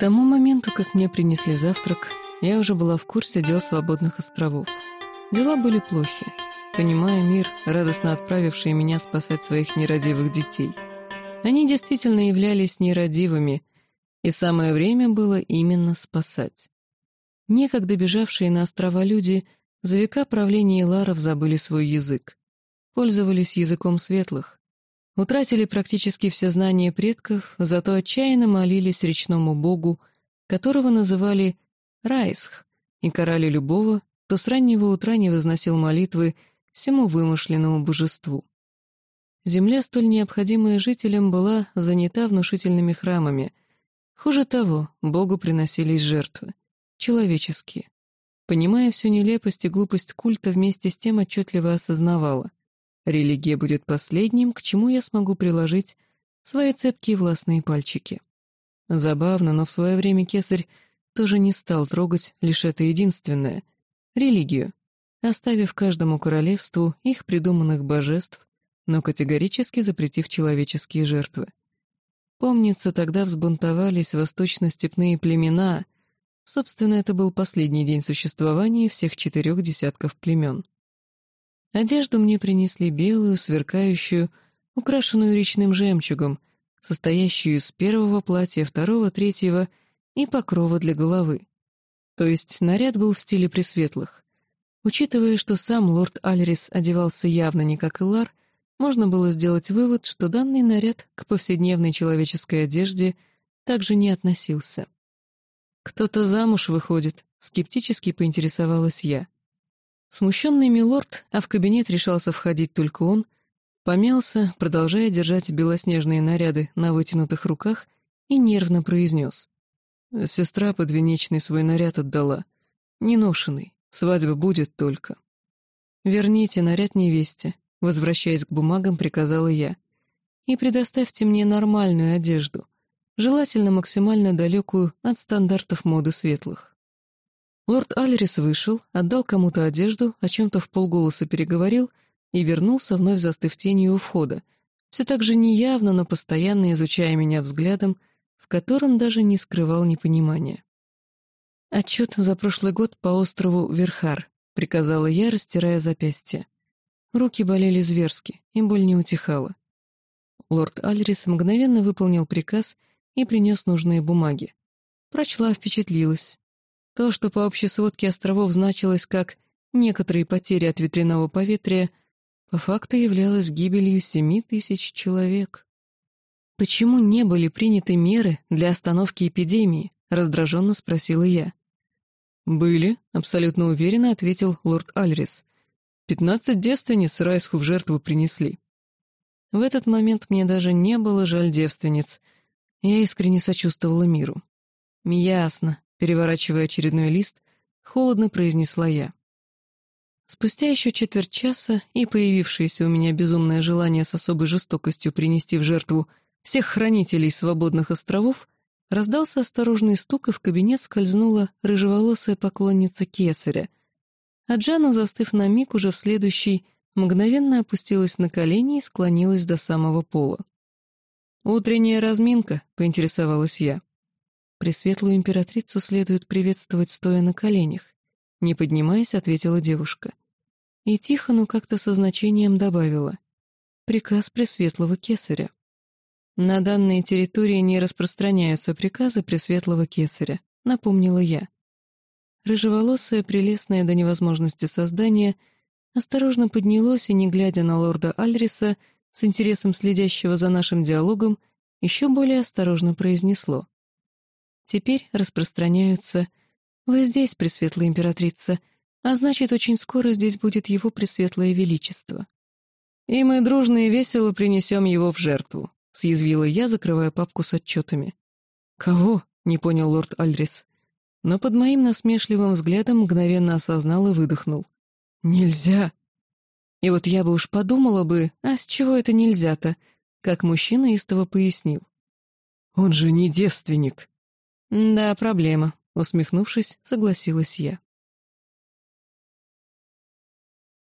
тому моменту, как мне принесли завтрак, я уже была в курсе дел свободных островов. Дела были плохи, понимая мир, радостно отправивший меня спасать своих нерадивых детей. Они действительно являлись нерадивыми, и самое время было именно спасать. Некогда бежавшие на острова люди за века правления Ларов забыли свой язык, пользовались языком светлых, утратили практически все знания предков, зато отчаянно молились речному богу, которого называли Райсх, и карали любого, кто с раннего утра не возносил молитвы всему вымышленному божеству. Земля, столь необходимая жителям, была занята внушительными храмами. Хуже того, Богу приносились жертвы. Человеческие. Понимая всю нелепость и глупость культа, вместе с тем отчетливо осознавала. Религия будет последним, к чему я смогу приложить свои цепкие властные пальчики. Забавно, но в свое время кесарь тоже не стал трогать лишь это единственное — религию, оставив каждому королевству их придуманных божеств, но категорически запретив человеческие жертвы. Помнится, тогда взбунтовались восточно-степные племена, собственно, это был последний день существования всех четырех десятков племен. Одежду мне принесли белую, сверкающую, украшенную речным жемчугом, состоящую из первого платья, второго, третьего и покрова для головы. То есть наряд был в стиле пресветлых. Учитывая, что сам лорд Альрис одевался явно не как Илар, можно было сделать вывод, что данный наряд к повседневной человеческой одежде также не относился. «Кто-то замуж выходит», — скептически поинтересовалась я. Смущенный милорд, а в кабинет решался входить только он, помялся, продолжая держать белоснежные наряды на вытянутых руках, и нервно произнес. Сестра подвенечный свой наряд отдала. Неношенный, свадьба будет только. «Верните наряд невесте», — возвращаясь к бумагам, приказала я. «И предоставьте мне нормальную одежду, желательно максимально далекую от стандартов моды светлых». Лорд Алерис вышел, отдал кому-то одежду, о чем-то в полголоса переговорил и вернулся, вновь застыв тенью у входа, все так же неявно, но постоянно изучая меня взглядом, в котором даже не скрывал непонимания. «Отчет за прошлый год по острову Верхар», — приказала я, растирая запястье. Руки болели зверски, и боль не утихала. Лорд Альрис мгновенно выполнил приказ и принес нужные бумаги. Прочла, впечатлилась. То, что по общей сводке островов значилось как «некоторые потери от ветряного поветрия», по факту являлось гибелью семи тысяч человек. «Почему не были приняты меры для остановки эпидемии?» — раздраженно спросила я. «Были», — абсолютно уверенно ответил лорд Альрис. «Пятнадцать девственниц Райсху в жертву принесли». В этот момент мне даже не было жаль девственниц. Я искренне сочувствовала миру. «Ясно. Переворачивая очередной лист, холодно произнесла я. Спустя еще четверть часа и появившееся у меня безумное желание с особой жестокостью принести в жертву всех хранителей свободных островов, раздался осторожный стук, и в кабинет скользнула рыжеволосая поклонница кесаря. А Джана, застыв на миг, уже в следующий, мгновенно опустилась на колени и склонилась до самого пола. «Утренняя разминка», — поинтересовалась я. Пресветлую императрицу следует приветствовать, стоя на коленях. Не поднимаясь, ответила девушка. И тихо, но как-то со значением добавила. Приказ Пресветлого Кесаря. На данной территории не распространяются приказы Пресветлого Кесаря, напомнила я. Рыжеволосое, прелестное до невозможности создание осторожно поднялось и, не глядя на лорда Альриса, с интересом следящего за нашим диалогом, еще более осторожно произнесло. Теперь распространяются «Вы здесь, Пресветлая Императрица», а значит, очень скоро здесь будет его Пресветлое Величество. «И мы дружно и весело принесем его в жертву», — съязвила я, закрывая папку с отчетами. «Кого?» — не понял лорд Альрис. Но под моим насмешливым взглядом мгновенно осознал и выдохнул. «Нельзя!» И вот я бы уж подумала бы, а с чего это нельзя-то, как мужчина истово пояснил. «Он же не девственник!» «Да, проблема», — усмехнувшись, согласилась я.